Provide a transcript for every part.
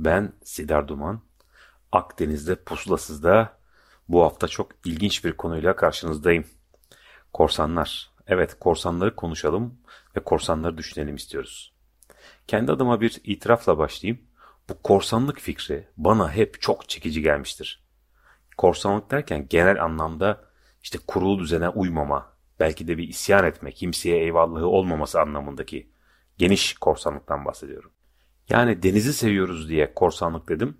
Ben Sidar Duman. Akdeniz'de Pusulasız'da bu hafta çok ilginç bir konuyla karşınızdayım. Korsanlar. Evet korsanları konuşalım ve korsanları düşünelim istiyoruz. Kendi adıma bir itirafla başlayayım. Bu korsanlık fikri bana hep çok çekici gelmiştir. Korsanlık derken genel anlamda işte kurulu düzene uymama, belki de bir isyan etme, kimseye eyvallahı olmaması anlamındaki geniş korsanlıktan bahsediyorum. Yani denizi seviyoruz diye korsanlık dedim.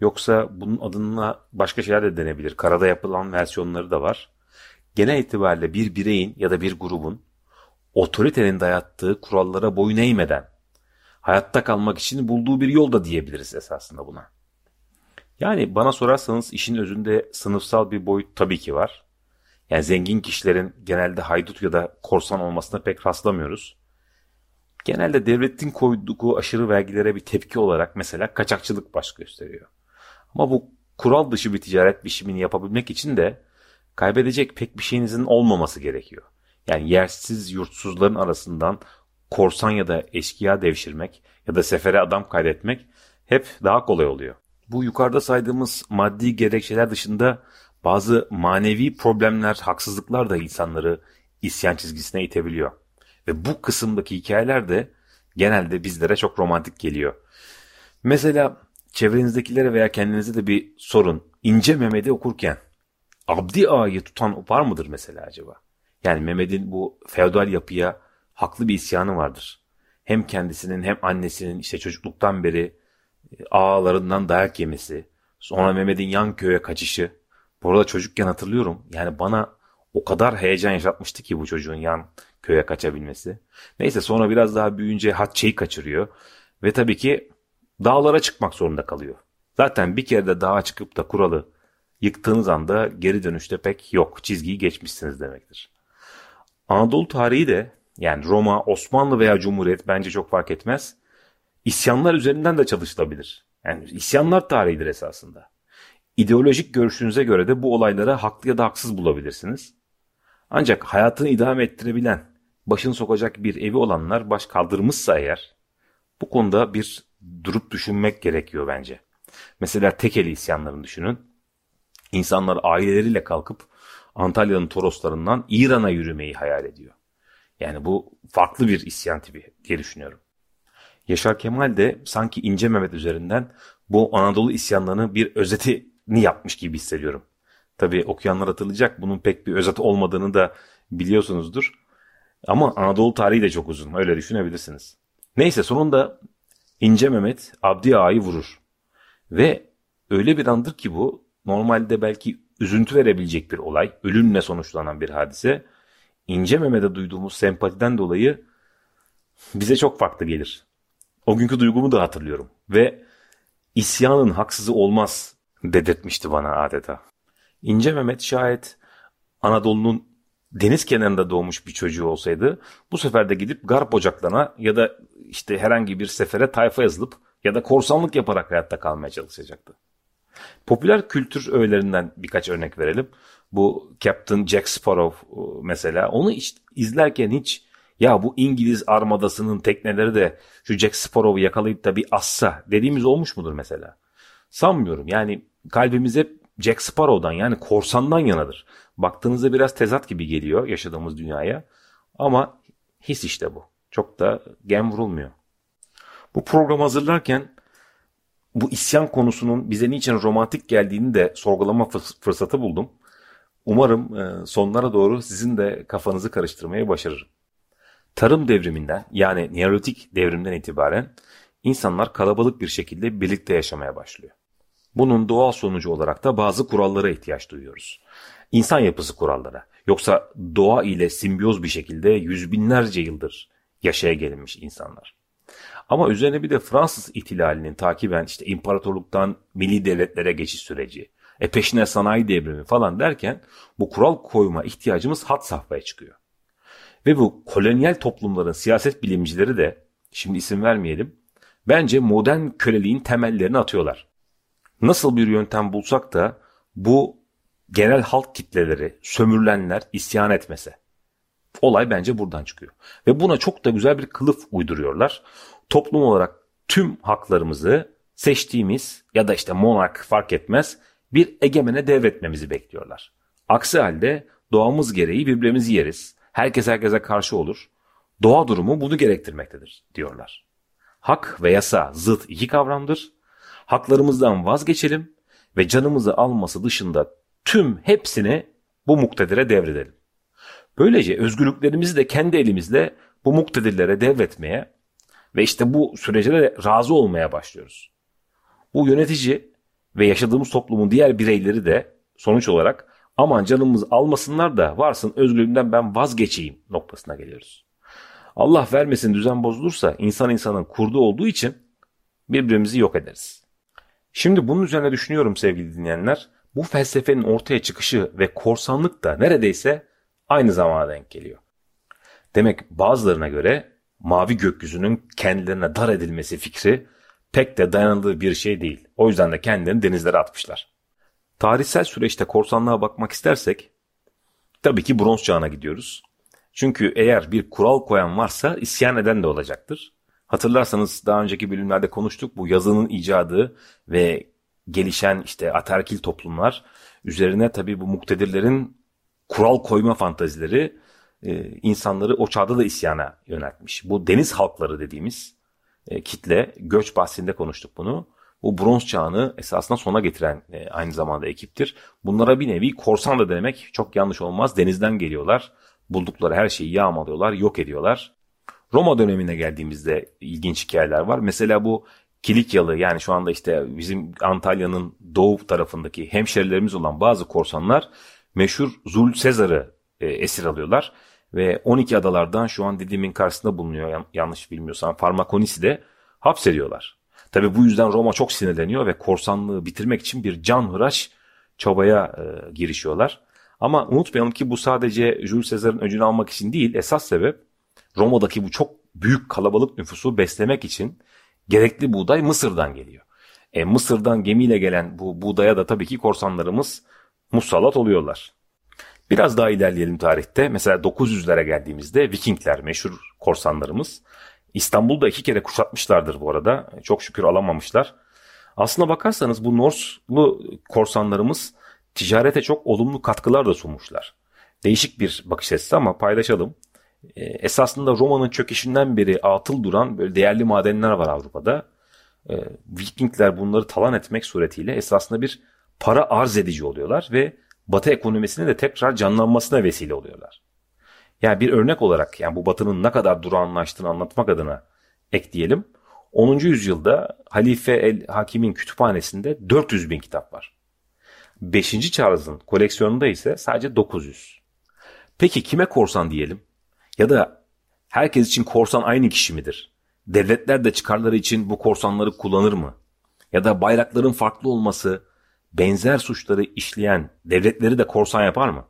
Yoksa bunun adına başka şeyler de denebilir. Karada yapılan versiyonları da var. Genel itibariyle bir bireyin ya da bir grubun otoritenin dayattığı kurallara boyun eğmeden hayatta kalmak için bulduğu bir yol da diyebiliriz esasında buna. Yani bana sorarsanız işin özünde sınıfsal bir boyut tabii ki var. Yani zengin kişilerin genelde haydut ya da korsan olmasına pek rastlamıyoruz. Genelde devletin koyduğu aşırı vergilere bir tepki olarak mesela kaçakçılık baş gösteriyor. Ama bu kural dışı bir ticaret biçimini yapabilmek için de kaybedecek pek bir şeyinizin olmaması gerekiyor. Yani yersiz yurtsuzların arasından korsan ya da eşkıya devşirmek ya da sefere adam kaydetmek hep daha kolay oluyor. Bu yukarıda saydığımız maddi gerekçeler dışında bazı manevi problemler, haksızlıklar da insanları isyan çizgisine itebiliyor. Ve bu kısımdaki hikayeler de genelde bizlere çok romantik geliyor. Mesela çevrenizdekilere veya kendinize de bir sorun. İnce Mehmet'i okurken Abdi Ağa'yı tutan var mıdır mesela acaba? Yani Mehmet'in bu feodal yapıya haklı bir isyanı vardır. Hem kendisinin hem annesinin işte çocukluktan beri e, ağalarından dayak yemesi, sonra Mehmet'in yan köye kaçışı. Bu arada çocukken hatırlıyorum yani bana o kadar heyecan yaşatmıştı ki bu çocuğun yan köye kaçabilmesi. Neyse sonra biraz daha büyüyünce Hatçe'yi kaçırıyor. Ve tabii ki dağlara çıkmak zorunda kalıyor. Zaten bir kere de dağa çıkıp da kuralı yıktığınız anda geri dönüşte pek yok. Çizgiyi geçmişsiniz demektir. Anadolu tarihi de yani Roma, Osmanlı veya Cumhuriyet bence çok fark etmez. İsyanlar üzerinden de çalışılabilir. Yani isyanlar tarihidir esasında. İdeolojik görüşünüze göre de bu olaylara haklı ya da haksız bulabilirsiniz. Ancak hayatını idame ettirebilen, başını sokacak bir evi olanlar baş kaldırmışsa eğer, bu konuda bir durup düşünmek gerekiyor bence. Mesela tekeli isyanlarını düşünün. İnsanlar aileleriyle kalkıp Antalya'nın Toroslarından İran'a yürümeyi hayal ediyor. Yani bu farklı bir isyan tipi diye düşünüyorum. Yaşar Kemal de sanki İnce Mehmet üzerinden bu Anadolu isyanlarını bir özetini yapmış gibi hissediyorum. Tabi okuyanlar hatırlayacak bunun pek bir özet olmadığını da biliyorsunuzdur. Ama Anadolu tarihi de çok uzun öyle düşünebilirsiniz. Neyse sonunda İnce Mehmet Abdi Ağa'yı vurur. Ve öyle bir andır ki bu normalde belki üzüntü verebilecek bir olay, ölümle sonuçlanan bir hadise. İnce Mehmet'e duyduğumuz sempatiden dolayı bize çok farklı gelir. O günkü duygumu da hatırlıyorum. Ve isyanın haksızı olmaz dedirtmişti bana adeta. İnce Mehmet şayet Anadolu'nun deniz kenarında doğmuş bir çocuğu olsaydı bu sefer de gidip garp ocaklarına ya da işte herhangi bir sefere tayfa yazılıp ya da korsanlık yaparak hayatta kalmaya çalışacaktı. Popüler kültür öğelerinden birkaç örnek verelim. Bu Captain Jack Sparrow mesela onu izlerken hiç ya bu İngiliz armadasının tekneleri de şu Jack Sparrow'u yakalayıp da bir assa dediğimiz olmuş mudur mesela? Sanmıyorum yani kalbimiz hep Jack Sparrow'dan yani korsandan yanadır. Baktığınızda biraz tezat gibi geliyor yaşadığımız dünyaya. Ama his işte bu. Çok da gem vurulmuyor. Bu program hazırlarken bu isyan konusunun bize niçin romantik geldiğini de sorgulama fırsatı buldum. Umarım e, sonlara doğru sizin de kafanızı karıştırmaya başarırım. Tarım devriminden yani Neolitik devrimden itibaren insanlar kalabalık bir şekilde birlikte yaşamaya başlıyor. Bunun doğal sonucu olarak da bazı kurallara ihtiyaç duyuyoruz. İnsan yapısı kurallara. Yoksa doğa ile simbiyoz bir şekilde yüz binlerce yıldır yaşaya gelinmiş insanlar. Ama üzerine bir de Fransız ihtilalinin takiben işte imparatorluktan milli devletlere geçiş süreci, e peşine sanayi devrimi falan derken bu kural koyma ihtiyacımız hat safhaya çıkıyor. Ve bu kolonyal toplumların siyaset bilimcileri de şimdi isim vermeyelim bence modern köleliğin temellerini atıyorlar. Nasıl bir yöntem bulsak da bu genel halk kitleleri, sömürülenler isyan etmese. Olay bence buradan çıkıyor. Ve buna çok da güzel bir kılıf uyduruyorlar. Toplum olarak tüm haklarımızı seçtiğimiz ya da işte monark fark etmez bir egemene devretmemizi bekliyorlar. Aksi halde doğamız gereği birbirimizi yeriz. Herkes herkese karşı olur. Doğa durumu bunu gerektirmektedir diyorlar. Hak ve yasa zıt iki kavramdır. Haklarımızdan vazgeçelim ve canımızı alması dışında tüm hepsini bu muktedire devredelim. Böylece özgürlüklerimizi de kendi elimizle bu muktedirlere devretmeye ve işte bu sürece de razı olmaya başlıyoruz. Bu yönetici ve yaşadığımız toplumun diğer bireyleri de sonuç olarak aman canımız almasınlar da varsın özgürlüğümden ben vazgeçeyim noktasına geliyoruz. Allah vermesin düzen bozulursa insan insanın kurdu olduğu için birbirimizi yok ederiz. Şimdi bunun üzerine düşünüyorum sevgili dinleyenler. Bu felsefenin ortaya çıkışı ve korsanlık da neredeyse aynı zamana denk geliyor. Demek bazılarına göre mavi gökyüzünün kendilerine dar edilmesi fikri pek de dayanıldığı bir şey değil. O yüzden de kendilerini denizlere atmışlar. Tarihsel süreçte korsanlığa bakmak istersek tabii ki bronz çağına gidiyoruz. Çünkü eğer bir kural koyan varsa isyan eden de olacaktır. Hatırlarsanız daha önceki bölümlerde konuştuk bu yazının icadı ve gelişen işte aterkil toplumlar üzerine tabii bu muktedirlerin kural koyma fantazileri e, insanları o çağda da isyana yöneltmiş. Bu deniz halkları dediğimiz e, kitle göç bahsinde konuştuk bunu. Bu bronz çağını esasında sona getiren e, aynı zamanda ekiptir. Bunlara bir nevi korsan da demek çok yanlış olmaz. Denizden geliyorlar. Buldukları her şeyi yağmalıyorlar, yok ediyorlar. Roma dönemine geldiğimizde ilginç hikayeler var. Mesela bu Kilikyalı yani şu anda işte bizim Antalya'nın doğu tarafındaki hemşerilerimiz olan bazı korsanlar meşhur Zul Sezar'ı e, esir alıyorlar. Ve 12 adalardan şu an Didim'in karşısında bulunuyor yanlış bilmiyorsam Farmakonis'i de hapsediyorlar. Tabi bu yüzden Roma çok sinirleniyor ve korsanlığı bitirmek için bir can hıraş çabaya e, girişiyorlar. Ama unutmayalım ki bu sadece Jules Caesar'ın öcünü almak için değil esas sebep Roma'daki bu çok büyük kalabalık nüfusu beslemek için gerekli buğday Mısır'dan geliyor. E, Mısır'dan gemiyle gelen bu buğdaya da tabii ki korsanlarımız musallat oluyorlar. Biraz daha ilerleyelim tarihte. Mesela 900'lere geldiğimizde Vikingler meşhur korsanlarımız. İstanbul'da iki kere kuşatmışlardır bu arada. Çok şükür alamamışlar. Aslına bakarsanız bu Norslu korsanlarımız ticarete çok olumlu katkılar da sunmuşlar. Değişik bir bakış açısı ama paylaşalım. E, esasında Roma'nın çöküşünden beri atıl duran böyle değerli madenler var Avrupa'da. E, Vikingler bunları talan etmek suretiyle esasında bir para arz edici oluyorlar ve Batı ekonomisinin de tekrar canlanmasına vesile oluyorlar. Yani bir örnek olarak yani bu Batı'nın ne kadar durağanlaştığını anlatmak adına ekleyelim. 10. yüzyılda Halife el Hakim'in kütüphanesinde 400 bin kitap var. 5. Charles'ın koleksiyonunda ise sadece 900. Peki kime korsan diyelim? Ya da herkes için korsan aynı kişi midir? Devletler de çıkarları için bu korsanları kullanır mı? Ya da bayrakların farklı olması benzer suçları işleyen devletleri de korsan yapar mı?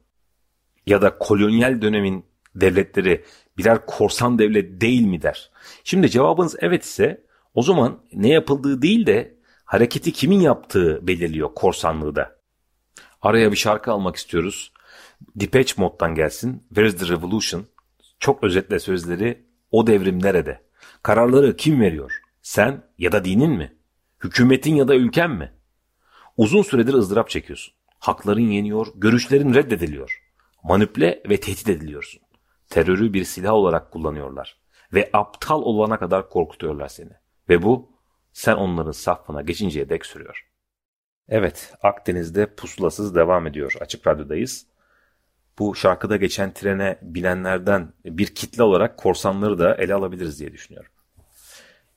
Ya da kolonyal dönemin devletleri birer korsan devlet değil mi der? Şimdi cevabınız evet ise o zaman ne yapıldığı değil de hareketi kimin yaptığı belirliyor korsanlığı da. Araya bir şarkı almak istiyoruz. Depeche Mode'dan gelsin. Where's the Revolution? Çok özetle sözleri o devrim nerede? Kararları kim veriyor? Sen ya da dinin mi? Hükümetin ya da ülken mi? Uzun süredir ızdırap çekiyorsun. Hakların yeniyor, görüşlerin reddediliyor. Manipüle ve tehdit ediliyorsun. Terörü bir silah olarak kullanıyorlar. Ve aptal olana kadar korkutuyorlar seni. Ve bu sen onların safına geçinceye dek sürüyor. Evet, Akdeniz'de pusulasız devam ediyor. Açık Radyo'dayız. Bu şarkıda geçen trene binenlerden bir kitle olarak korsanları da ele alabiliriz diye düşünüyorum.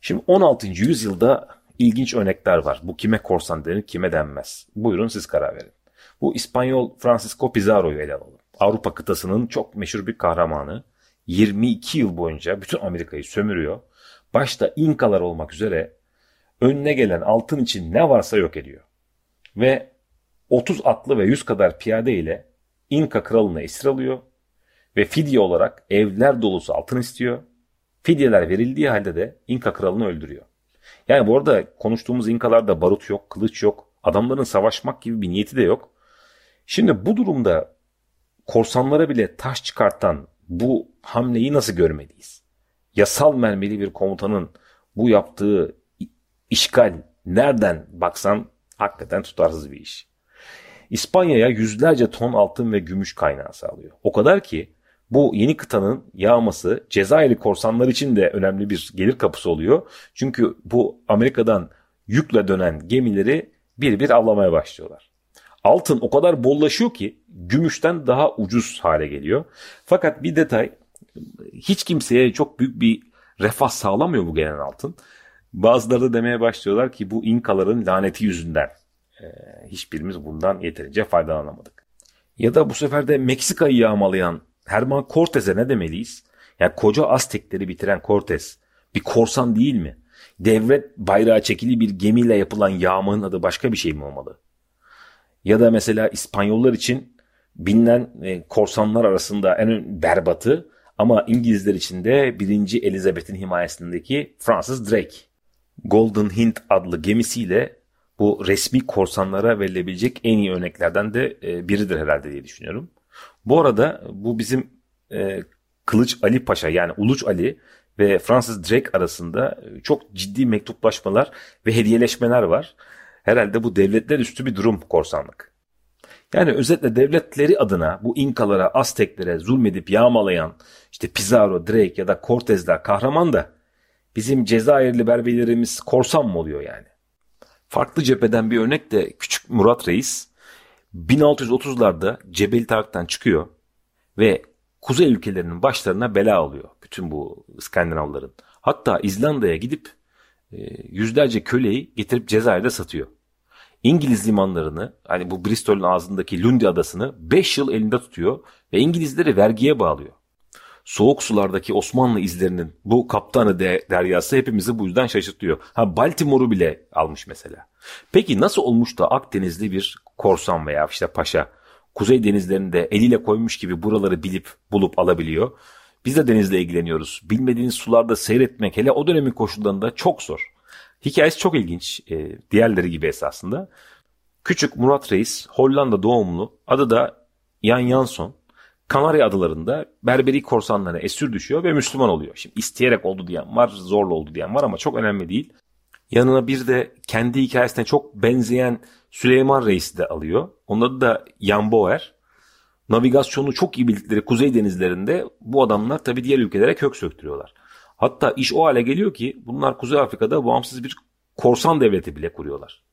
Şimdi 16. yüzyılda ilginç örnekler var. Bu kime korsan denir, kime denmez. Buyurun siz karar verin. Bu İspanyol Francisco Pizarro'yu ele alalım. Avrupa kıtasının çok meşhur bir kahramanı. 22 yıl boyunca bütün Amerika'yı sömürüyor. başta İnkalar olmak üzere önüne gelen altın için ne varsa yok ediyor. Ve 30 atlı ve 100 kadar piyade ile İnka kralını esir alıyor ve fidye olarak evler dolusu altın istiyor. Fidyeler verildiği halde de İnka kralını öldürüyor. Yani bu arada konuştuğumuz İnkalarda barut yok, kılıç yok, adamların savaşmak gibi bir niyeti de yok. Şimdi bu durumda korsanlara bile taş çıkartan bu hamleyi nasıl görmeliyiz? Yasal mermili bir komutanın bu yaptığı işgal nereden baksan hakikaten tutarsız bir iş. İspanya'ya yüzlerce ton altın ve gümüş kaynağı sağlıyor. O kadar ki bu yeni kıtanın yağması Cezayirli korsanlar için de önemli bir gelir kapısı oluyor. Çünkü bu Amerika'dan yükle dönen gemileri bir bir avlamaya başlıyorlar. Altın o kadar bollaşıyor ki gümüşten daha ucuz hale geliyor. Fakat bir detay hiç kimseye çok büyük bir refah sağlamıyor bu gelen altın. Bazıları da demeye başlıyorlar ki bu İnkaların laneti yüzünden e, hiçbirimiz bundan yeterince faydalanamadık. Ya da bu sefer de Meksika'yı yağmalayan Herman Cortez'e ne demeliyiz? Yani koca Aztekleri bitiren Cortez bir korsan değil mi? Devlet bayrağı çekili bir gemiyle yapılan yağmanın adı başka bir şey mi olmalı? Ya da mesela İspanyollar için bilinen e, korsanlar arasında en berbatı ama İngilizler için de 1. Elizabeth'in himayesindeki Francis Drake. Golden Hint adlı gemisiyle bu resmi korsanlara verilebilecek en iyi örneklerden de e, biridir herhalde diye düşünüyorum. Bu arada bu bizim e, Kılıç Ali Paşa yani Uluç Ali ve Francis Drake arasında çok ciddi mektuplaşmalar ve hediyeleşmeler var. Herhalde bu devletler üstü bir durum korsanlık. Yani özetle devletleri adına bu İnkalara, Azteklere zulmedip yağmalayan işte Pizarro, Drake ya da Cortez'ler kahraman da bizim Cezayirli berbelerimiz korsan mı oluyor yani? Farklı cepheden bir örnek de Küçük Murat Reis 1630'larda Cebeli Tarık'tan çıkıyor ve kuzey ülkelerinin başlarına bela alıyor. Bütün bu İskandinavların. Hatta İzlanda'ya gidip e, yüzlerce köleyi getirip Cezayir'de satıyor. İngiliz limanlarını hani bu Bristol'ün ağzındaki Lundy adasını 5 yıl elinde tutuyor ve İngilizleri vergiye bağlıyor. Soğuk sulardaki Osmanlı izlerinin bu kaptanı de, deryası hepimizi bu yüzden şaşırtıyor. Ha Baltimore'u bile almış mesela. Peki nasıl olmuş da Akdenizli bir korsan veya işte paşa Kuzey denizlerinde eliyle koymuş gibi buraları bilip bulup alabiliyor. Biz de denizle ilgileniyoruz. Bilmediğiniz sularda seyretmek hele o dönemin koşullarında çok zor. Hikayesi çok ilginç. E, diğerleri gibi esasında. Küçük Murat Reis Hollanda doğumlu. Adı da Jan Jansson. Kanarya adalarında Berberi korsanlarına esir düşüyor ve Müslüman oluyor. Şimdi isteyerek oldu diyen var, zorla oldu diyen var ama çok önemli değil. Yanına bir de kendi hikayesine çok benzeyen Süleyman Reis'i de alıyor. Onun adı da Jan Boer. Navigasyonu çok iyi bildikleri kuzey denizlerinde bu adamlar tabi diğer ülkelere kök söktürüyorlar. Hatta iş o hale geliyor ki bunlar Kuzey Afrika'da bağımsız bir korsan devleti bile kuruyorlar.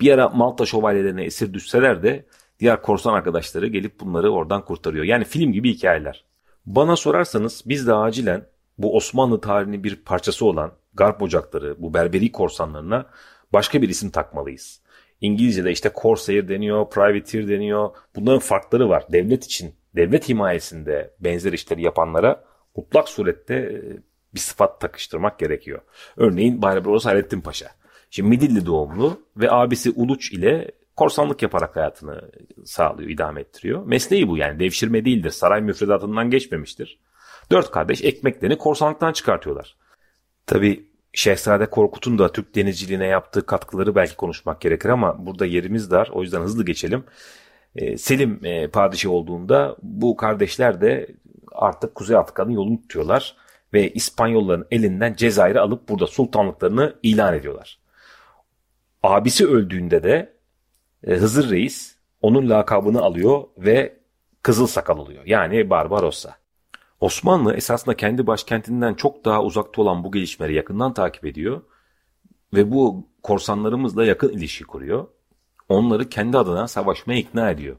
Bir ara Malta şövalyelerine esir düşseler de diğer korsan arkadaşları gelip bunları oradan kurtarıyor. Yani film gibi hikayeler. Bana sorarsanız biz de acilen bu Osmanlı tarihinin bir parçası olan Garp ocakları, bu berberi korsanlarına başka bir isim takmalıyız. İngilizce'de işte Corsair deniyor, Privateer deniyor. Bunların farkları var. Devlet için, devlet himayesinde benzer işleri yapanlara mutlak surette e, bir sıfat takıştırmak gerekiyor. Örneğin Barbaros Hayrettin Paşa. Şimdi Midilli doğumlu ve abisi Uluç ile korsanlık yaparak hayatını sağlıyor, idame ettiriyor. Mesleği bu yani devşirme değildir. Saray müfredatından geçmemiştir. Dört kardeş ekmeklerini korsanlıktan çıkartıyorlar. Tabi Şehzade Korkut'un da Türk denizciliğine yaptığı katkıları belki konuşmak gerekir ama burada yerimiz dar. O yüzden hızlı geçelim. Ee, Selim e, padişah olduğunda bu kardeşler de artık Kuzey Afrika'nın yolunu tutuyorlar ve İspanyolların elinden Cezayir'i alıp burada sultanlıklarını ilan ediyorlar. Abisi öldüğünde de e, Hızır Reis onun lakabını alıyor ve Kızıl Sakal oluyor. Yani Barbarossa. Osmanlı esasında kendi başkentinden çok daha uzakta olan bu gelişmeleri yakından takip ediyor ve bu korsanlarımızla yakın ilişki kuruyor. Onları kendi adına savaşmaya ikna ediyor.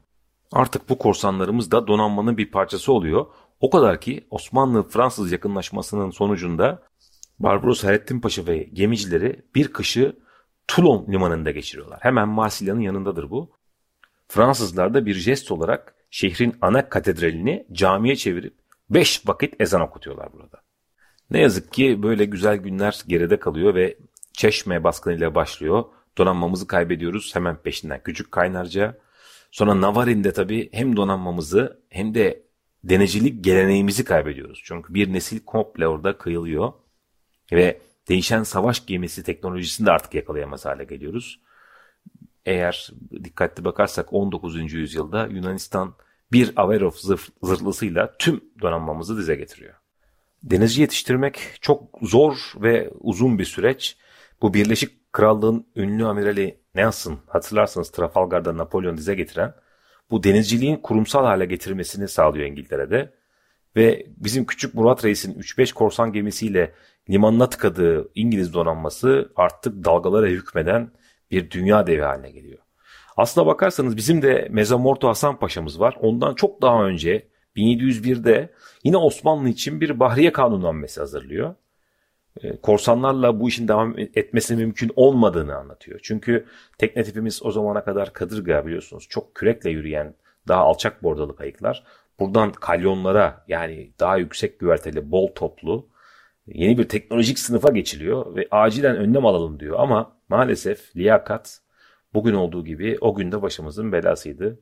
Artık bu korsanlarımız da donanmanın bir parçası oluyor. O kadar ki Osmanlı-Fransız yakınlaşmasının sonucunda Barbaros Hayrettin Paşa ve gemicileri bir kışı Toulon limanında geçiriyorlar. Hemen Marsilya'nın yanındadır bu. Fransızlar da bir jest olarak şehrin ana katedralini camiye çevirip Beş vakit ezan okutuyorlar burada. Ne yazık ki böyle güzel günler geride kalıyor ve Çeşme baskınıyla başlıyor. Donanmamızı kaybediyoruz hemen peşinden. Küçük Kaynarca. Sonra Navarin'de tabii hem donanmamızı hem de denecilik geleneğimizi kaybediyoruz. Çünkü bir nesil komple orada kıyılıyor. Ve değişen savaş gemisi teknolojisini de artık yakalayamaz hale geliyoruz. Eğer dikkatli bakarsak 19. yüzyılda Yunanistan bir Averov zırhlısıyla tüm donanmamızı dize getiriyor. Denizci yetiştirmek çok zor ve uzun bir süreç. Bu Birleşik Krallığın ünlü amirali Nelson hatırlarsınız Trafalgar'da Napolyon dize getiren bu denizciliğin kurumsal hale getirmesini sağlıyor İngiltere'de. Ve bizim küçük Murat Reis'in 3-5 korsan gemisiyle limanına tıkadığı İngiliz donanması artık dalgalara hükmeden bir dünya devi haline geliyor. Aslına bakarsanız bizim de Mezamorto Hasan Paşa'mız var. Ondan çok daha önce 1701'de yine Osmanlı için bir Bahriye Kanunnamesi hazırlıyor. Ee, korsanlarla bu işin devam etmesi mümkün olmadığını anlatıyor. Çünkü tekne tipimiz o zamana kadar kadırga biliyorsunuz. Çok kürekle yürüyen daha alçak bordalı kayıklar. Buradan kalyonlara yani daha yüksek güverteli, bol toplu yeni bir teknolojik sınıfa geçiliyor ve acilen önlem alalım diyor. Ama maalesef liyakat bugün olduğu gibi o günde başımızın belasıydı.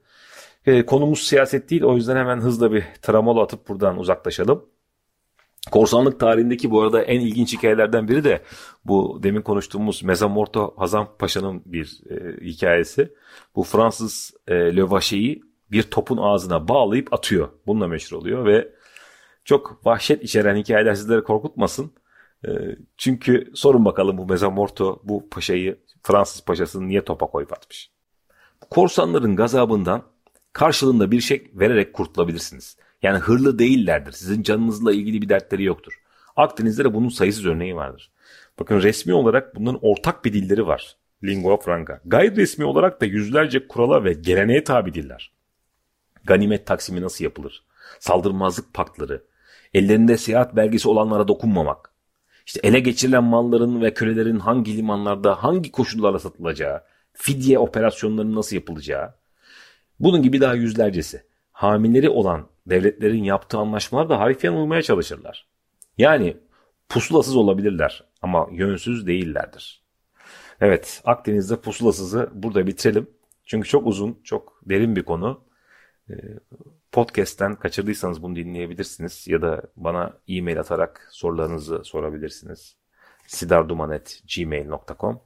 E, konumuz siyaset değil o yüzden hemen hızla bir tramol atıp buradan uzaklaşalım. Korsanlık tarihindeki bu arada en ilginç hikayelerden biri de bu demin konuştuğumuz Mezamorto Hazan Paşa'nın bir e, hikayesi. Bu Fransız e, Lövaşe'yi bir topun ağzına bağlayıp atıyor. Bununla meşhur oluyor ve çok vahşet içeren hikayeler sizleri korkutmasın. E, çünkü sorun bakalım bu Mezamorto bu paşayı Fransız paşasını niye topa koyup atmış. Korsanların gazabından karşılığında bir şey vererek kurtulabilirsiniz. Yani hırlı değillerdir. Sizin canınızla ilgili bir dertleri yoktur. Akdeniz'de de bunun sayısız örneği vardır. Bakın resmi olarak bunların ortak bir dilleri var. Lingua franca. Gayri resmi olarak da yüzlerce kurala ve geleneğe tabi diller. Ganimet taksimi nasıl yapılır? Saldırmazlık paktları. Ellerinde seyahat belgesi olanlara dokunmamak. İşte ele geçirilen malların ve kölelerin hangi limanlarda hangi koşullarla satılacağı, fidye operasyonlarının nasıl yapılacağı. Bunun gibi daha yüzlercesi. Hamileri olan devletlerin yaptığı anlaşmalar da harifiyen uymaya çalışırlar. Yani pusulasız olabilirler ama yönsüz değillerdir. Evet Akdeniz'de pusulasızı burada bitirelim. Çünkü çok uzun, çok derin bir konu. Podcast'ten kaçırdıysanız bunu dinleyebilirsiniz ya da bana e-mail atarak sorularınızı sorabilirsiniz. sidarduman.gmail.com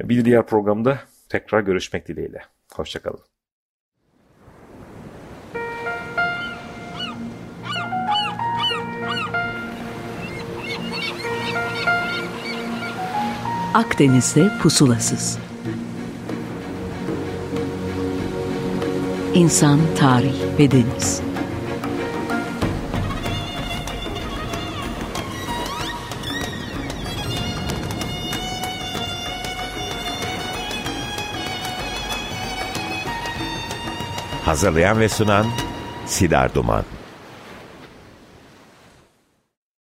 Bir diğer programda tekrar görüşmek dileğiyle. Hoşçakalın. Akdeniz'de pusulasız. İnsan, tarih ve deniz. Hazırlayan ve sunan Sidar Duman